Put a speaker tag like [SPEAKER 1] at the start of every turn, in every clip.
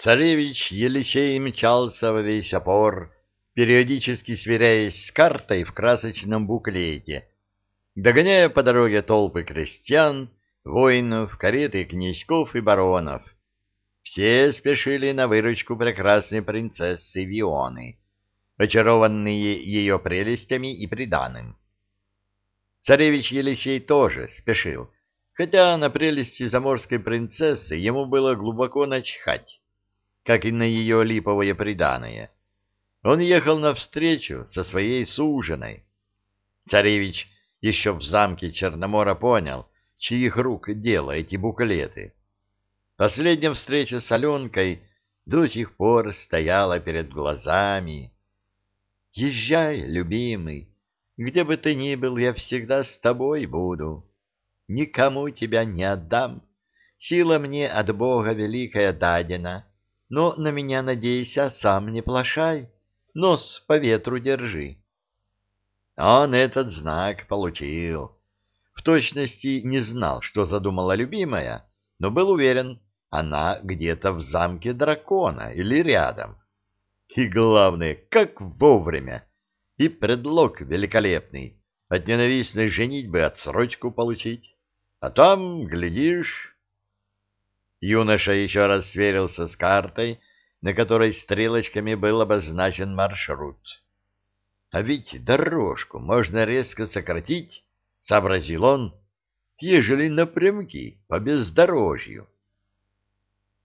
[SPEAKER 1] Царевич Елисей мчался во весь опор, периодически сверяясь с картой в красочном буклете, догоняя по дороге толпы крестьян, воинов, кареты князьков и баронов. Все спешили на выручку прекрасной принцессы Вионы, очарованные ее прелестями и приданым. Царевич Елисей тоже спешил, хотя на прелести заморской принцессы ему было глубоко начхать, как и на ее липовое приданое. Он ехал навстречу со своей суженой. Царевич еще в замке Черномора понял, чьих рук дело эти буклеты. Последняя встреча с Аленкой до сих пор стояла перед глазами. «Езжай, любимый, где бы ты ни был, я всегда с тобой буду. Никому тебя не отдам. Сила мне от Бога великая дадена, но на меня надейся, сам не плашай, нос по ветру держи». Он этот знак получил. В точности не знал, что задумала любимая, но был уверен, она где-то в замке дракона или рядом. И главное, как вовремя. И предлог великолепный. От ненавистной женитьбы отсрочку получить. А там, глядишь... Юноша еще раз сверился с картой, на которой стрелочками был обозначен маршрут. А ведь дорожку можно резко сократить, сообразил он, ежели напрямки по бездорожью.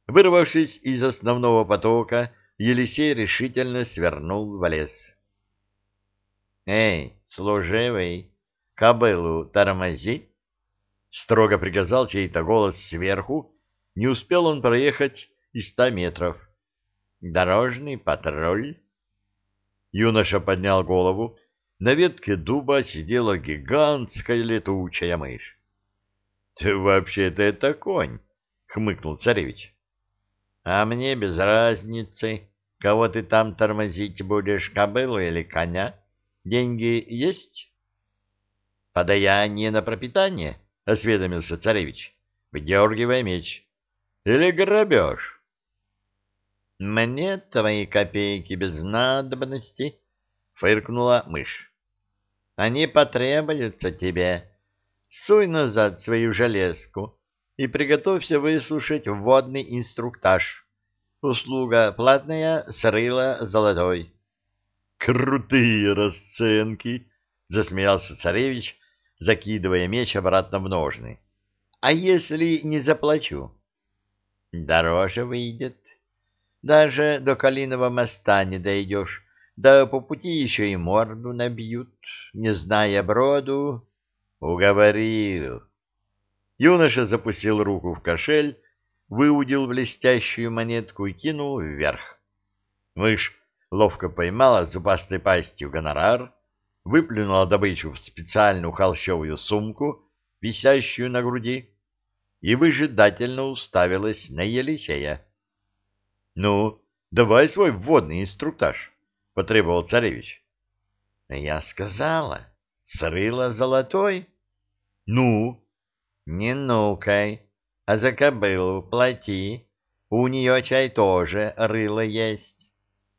[SPEAKER 1] Вырвавшись из основного потока, Елисей решительно свернул в лес. «Эй, служивый, кобылу тормози!» — строго приказал чей-то голос сверху. Не успел он проехать и ста метров. «Дорожный патруль!» Юноша поднял голову. На ветке дуба сидела гигантская летучая мышь. — Ты вообще-то это конь, — хмыкнул царевич. — А мне без разницы, кого ты там тормозить будешь, кобылу или коня. Деньги есть? — Подаяние на пропитание, — осведомился царевич, выдергивая меч. — Или грабеж? — Мне твои копейки без надобности, — фыркнула мышь. — Они потребуются тебе. Суй назад свою железку и приготовься выслушать вводный инструктаж. Услуга платная, срыла золотой. — Крутые расценки! — засмеялся царевич, закидывая меч обратно в ножны. — А если не заплачу? — Дороже выйдет. Даже до Калиного моста не дойдешь, да по пути еще и морду набьют, не зная броду. Уговорил. Юноша запустил руку в кошель, выудил блестящую монетку и кинул вверх. Мышь ловко поймала зубастой пастью гонорар, выплюнула добычу в специальную холщовую сумку, висящую на груди, и выжидательно уставилась на Елисея. — Ну, давай свой вводный инструктаж, — потребовал царевич. — Я сказала, срыла золотой. — Ну? — Не нукай, а за кобылу плати. У нее чай тоже рыло есть.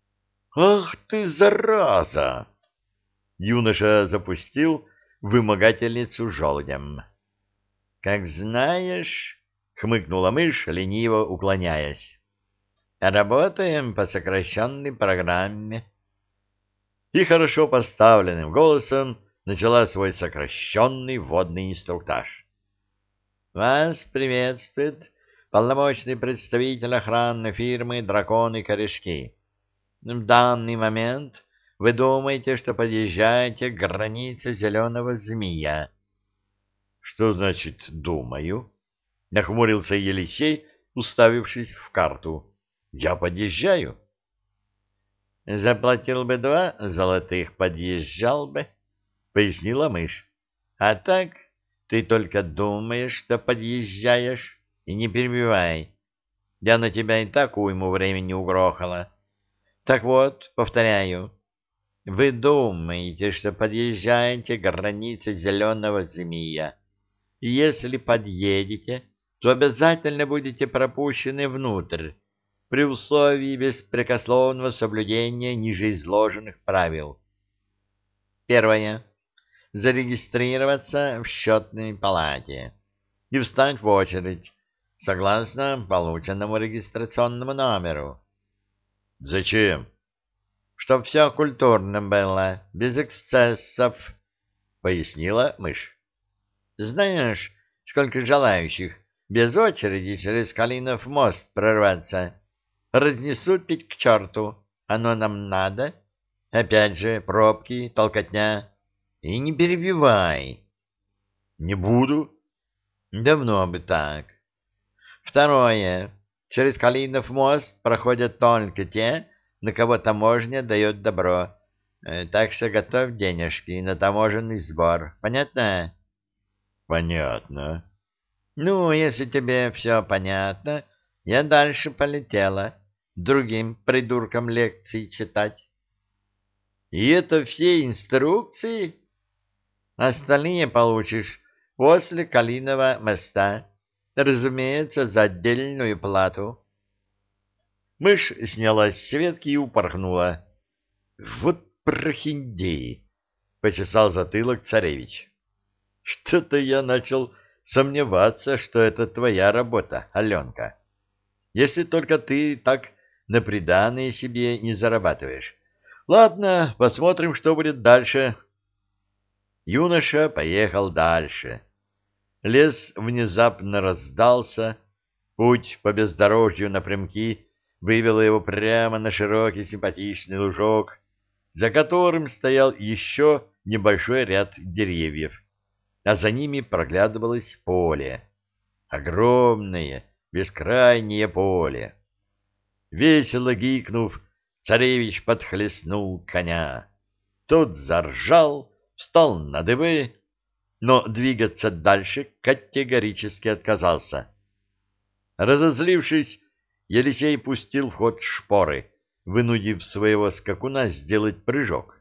[SPEAKER 1] — Ах ты, зараза! Юноша запустил вымогательницу желудем. — Как знаешь, — хмыкнула мышь, лениво уклоняясь. Работаем по сокращенной программе. И хорошо поставленным голосом начала свой сокращенный вводный инструктаж. Вас приветствует полномочный представитель охранной фирмы «Драконы корешки». В данный момент вы думаете, что подъезжаете к границе зеленого змея. — Что значит «думаю»? — нахмурился Елисей, уставившись в карту. Я подъезжаю. Заплатил бы два золотых, подъезжал бы, пояснила мышь. А так ты только думаешь, что подъезжаешь, и не перебивай. Я на тебя и так уйму времени угрохала. Так вот, повторяю, вы думаете, что подъезжаете к границе зеленого змея. Если подъедете, то обязательно будете пропущены внутрь при условии беспрекословного соблюдения ниже изложенных правил. Первое. Зарегистрироваться в счетной палате и встать в очередь согласно полученному регистрационному номеру. Зачем? Чтоб все культурно было, без эксцессов, пояснила мышь. Знаешь, сколько желающих без очереди через Калинов мост прорваться? Разнесут пить к черту. Оно нам надо? Опять же, пробки, толкотня. И не перебивай. Не буду. Давно бы так. Второе. Через Калинов мост проходят только те, на кого таможня дает добро. Э, так что готовь денежки на таможенный сбор. Понятно? Понятно. Ну, если тебе все понятно, я дальше полетела другим придуркам лекции читать. И это все инструкции? Остальные получишь после Калиного моста разумеется, за отдельную плату. Мышь снялась с ветки и упорхнула. — Вот прохиндеи! — почесал затылок царевич. — Что-то я начал сомневаться, что это твоя работа, Аленка. Если только ты так на приданное себе не зарабатываешь. Ладно, посмотрим, что будет дальше. Юноша поехал дальше. Лес внезапно раздался, путь по бездорожью напрямки вывел его прямо на широкий симпатичный лужок, за которым стоял еще небольшой ряд деревьев, а за ними проглядывалось поле. Огромное, бескрайнее поле. Весело гикнув, царевич подхлестнул коня. Тот заржал, встал на дыбы, но двигаться дальше категорически отказался. Разозлившись, Елисей пустил в ход шпоры, вынудив своего скакуна сделать прыжок.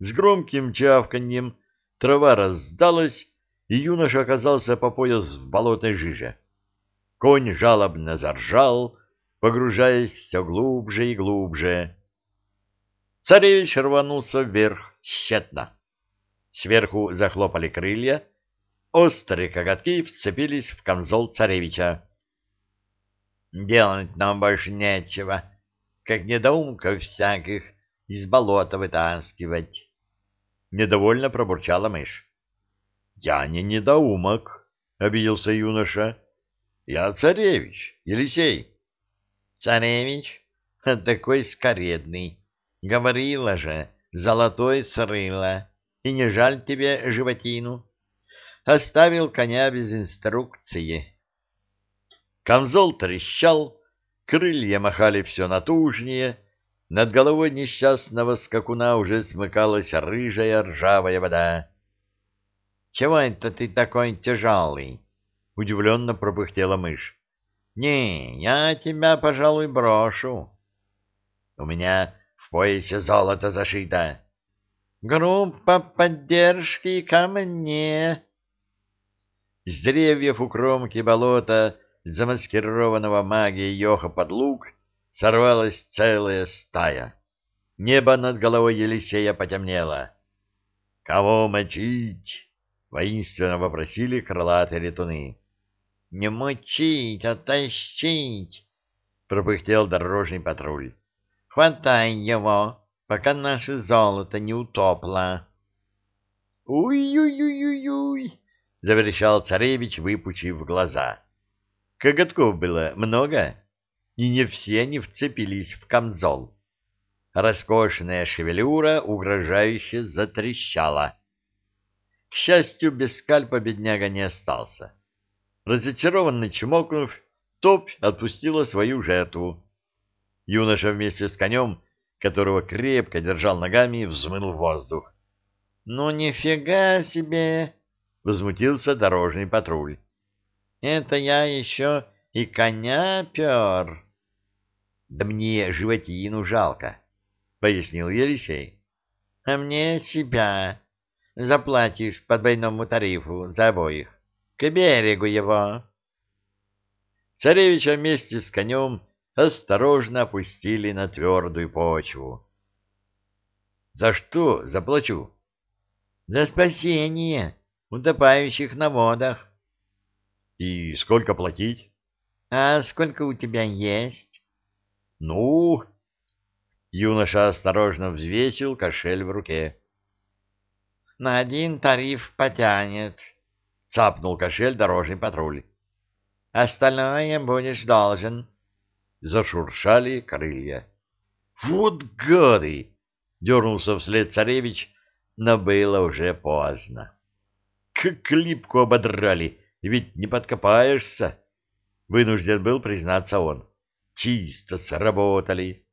[SPEAKER 1] С громким чавканьем трава раздалась, и юноша оказался по пояс в болотной жиже. Конь жалобно заржал, погружаясь все глубже и глубже. Царевич рванулся вверх тщетно. Сверху захлопали крылья, острые коготки вцепились в камзол царевича. «Делать нам больше нечего, как недоумков всяких из болота вытаскивать», — недовольно пробурчала мышь. «Я не недоумок», — обиделся юноша. «Я царевич, Елисей». «Царевич? Такой скоредный. Говорила же, золотой срыла» и не жаль тебе животину. Оставил коня без инструкции. Камзол трещал, крылья махали все натужнее, над головой несчастного скакуна уже смыкалась рыжая ржавая вода. — Чего это ты такой тяжелый? — удивленно пропыхтела мышь. — Не, я тебя, пожалуй, брошу. — У меня в поясе золото зашито. Группа поддержки ко мне. С деревьев у кромки болота, замаскированного магией Йоха под луг, сорвалась целая стая. Небо над головой Елисея потемнело. «Кого мочить?» — воинственно вопросили крылатые летуны. «Не мочить, а тащить!» — пропыхтел дорожный патруль. «Хватай его!» пока наше золото не утопло. «Уй-уй-уй-уй-уй!» — заверещал царевич, выпучив глаза. Коготков было много, и не все они вцепились в камзол. Роскошная шевелюра угрожающе затрещала. К счастью, без скальпа бедняга не остался. Разочарованно чмокнув, топь отпустила свою жертву. Юноша вместе с конем которого крепко держал ногами, взмыл в воздух. — Ну, нифига себе! — возмутился дорожный патруль. — Это я еще и коня пер. — Да мне животину жалко, — пояснил Елисей. — А мне себя. Заплатишь по двойному тарифу за обоих. К берегу его. Царевича вместе с конем осторожно опустили на твердую почву. — За что заплачу? — За спасение утопающих на водах. — И сколько платить? — А сколько у тебя есть? — Ну... Юноша осторожно взвесил кошель в руке. — На один тариф потянет, — цапнул кошель дорожный патруль. — Остальное будешь должен. Зашуршали крылья. — Вот гады! — дернулся вслед царевич, но было уже поздно. Как липку ободрали, ведь не подкопаешься. Вынужден был признаться он. Чисто сработали.